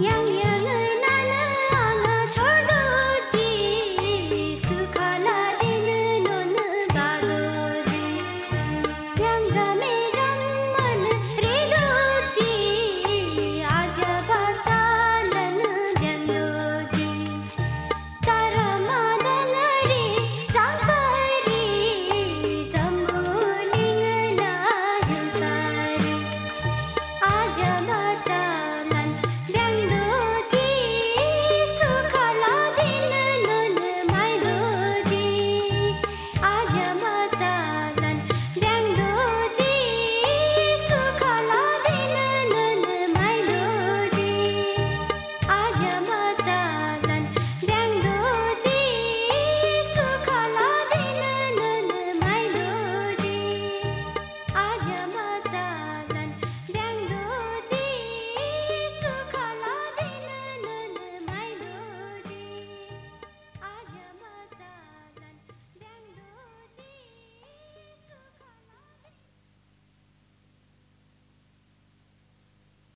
羊羊。